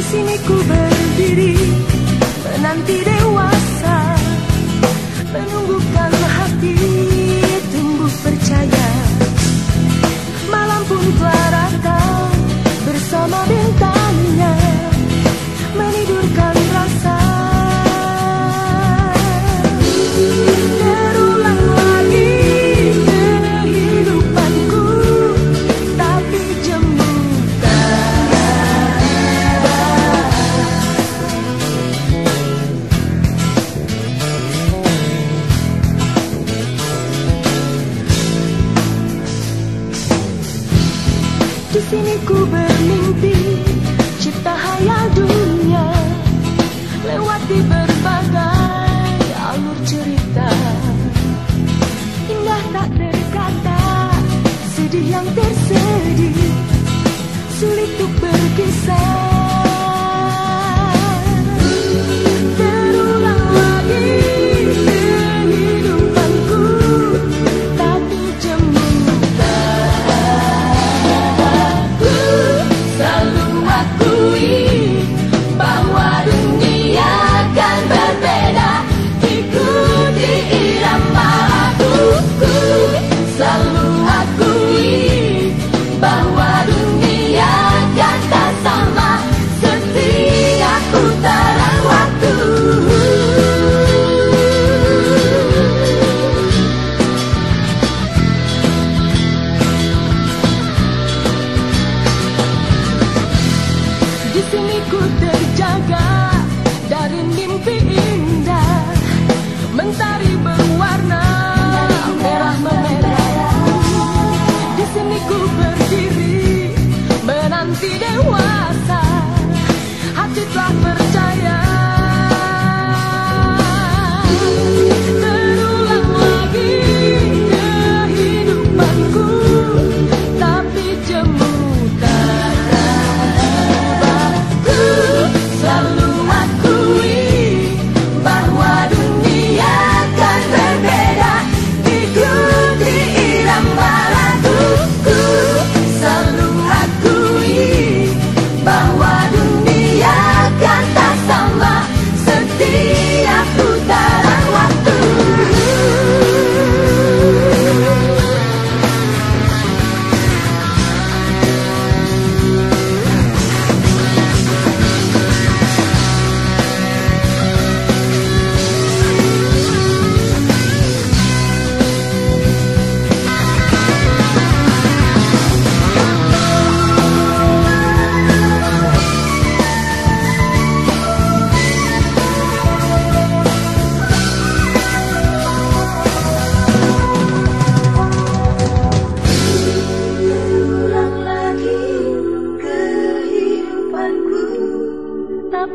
sini ku berdiri. Menanti dewasa Di sini ku bermimpi cipta hayal dunia lewati berbagai alur cerita. Indah tak berkata sedih yang tersedih sulit untuk berkisah di sini ku terjaga dari mimpi indah. Mentari berwarna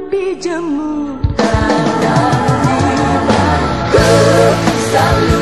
pijamu Tangan ku selalu